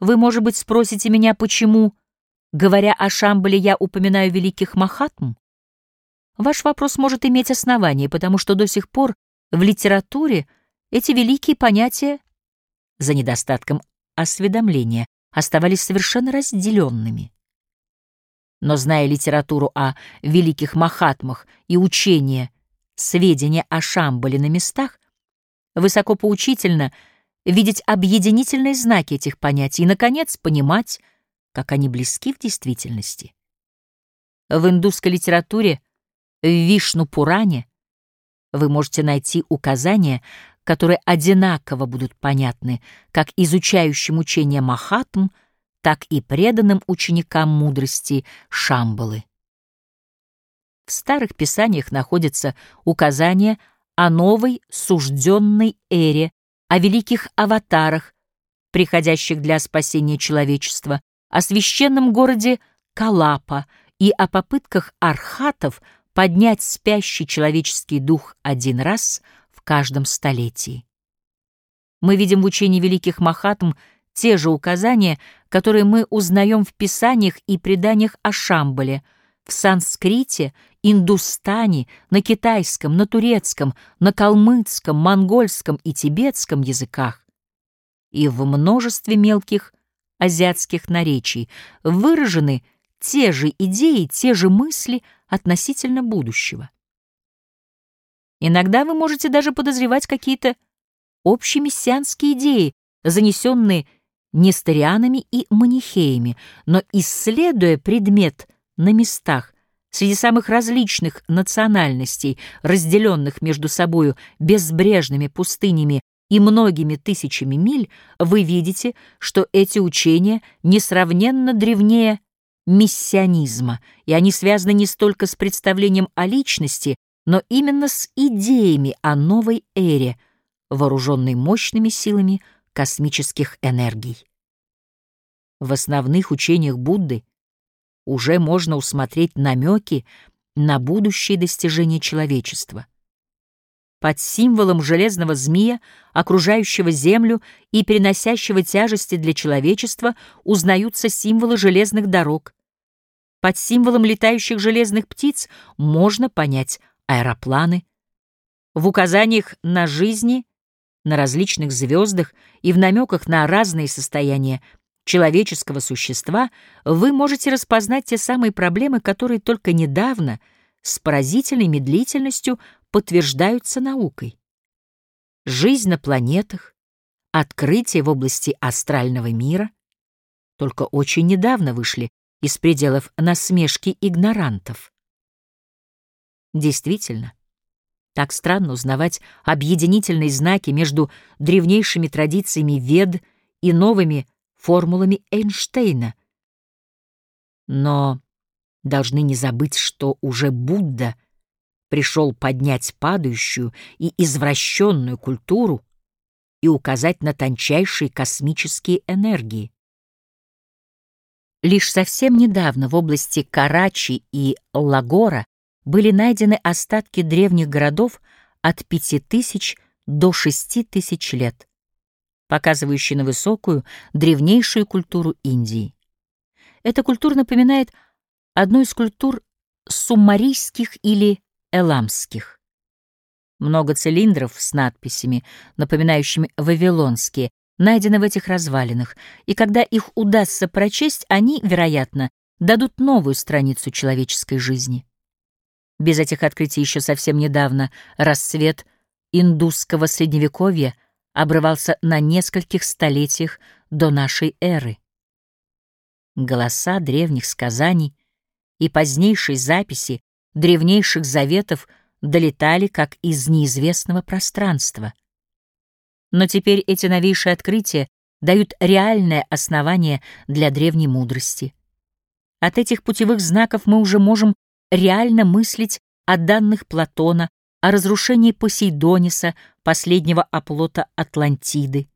Вы, может быть, спросите меня, почему, говоря о Шамбале, я упоминаю великих Махатм? Ваш вопрос может иметь основание, потому что до сих пор в литературе эти великие понятия, за недостатком осведомления, оставались совершенно разделенными. Но зная литературу о великих Махатмах и учение, сведения о Шамбале на местах, высоко поучительно видеть объединительные знаки этих понятий и, наконец, понимать, как они близки в действительности. В индусской литературе, в Вишну-Пуране, вы можете найти указания, которые одинаково будут понятны как изучающим учение Махатм, так и преданным ученикам мудрости Шамбалы. В старых писаниях находятся указания о новой сужденной эре, о великих аватарах, приходящих для спасения человечества, о священном городе Калапа и о попытках архатов поднять спящий человеческий дух один раз в каждом столетии. Мы видим в учении великих Махатм те же указания, которые мы узнаем в писаниях и преданиях о Шамбале, в санскрите, индустане, на китайском, на турецком, на калмыцком, монгольском и тибетском языках и в множестве мелких азиатских наречий выражены те же идеи, те же мысли относительно будущего. Иногда вы можете даже подозревать какие-то общемиссианские идеи, занесенные несторианами и манихеями, но, исследуя предмет на местах, среди самых различных национальностей, разделенных между собою безбрежными пустынями и многими тысячами миль, вы видите, что эти учения несравненно древнее миссионизма, и они связаны не столько с представлением о личности, но именно с идеями о новой эре, вооруженной мощными силами космических энергий. В основных учениях Будды уже можно усмотреть намеки на будущие достижения человечества. Под символом железного змея, окружающего Землю и переносящего тяжести для человечества, узнаются символы железных дорог. Под символом летающих железных птиц можно понять аэропланы. В указаниях на жизни, на различных звездах и в намеках на разные состояния человеческого существа вы можете распознать те самые проблемы, которые только недавно с поразительной медлительностью подтверждаются наукой. Жизнь на планетах, открытия в области астрального мира только очень недавно вышли из пределов насмешки игнорантов. Действительно, так странно узнавать объединительные знаки между древнейшими традициями Вед и новыми формулами Эйнштейна. Но должны не забыть, что уже Будда пришел поднять падающую и извращенную культуру и указать на тончайшие космические энергии. Лишь совсем недавно в области Карачи и Лагора были найдены остатки древних городов от 5000 до 6000 лет показывающий на высокую, древнейшую культуру Индии. Эта культура напоминает одну из культур суммарийских или эламских. Много цилиндров с надписями, напоминающими вавилонские, найдены в этих развалинах, и когда их удастся прочесть, они, вероятно, дадут новую страницу человеческой жизни. Без этих открытий еще совсем недавно расцвет индусского средневековья обрывался на нескольких столетиях до нашей эры. Голоса древних сказаний и позднейшие записи древнейших заветов долетали как из неизвестного пространства. Но теперь эти новейшие открытия дают реальное основание для древней мудрости. От этих путевых знаков мы уже можем реально мыслить о данных Платона, о разрушении Посейдониса, последнего оплота Атлантиды.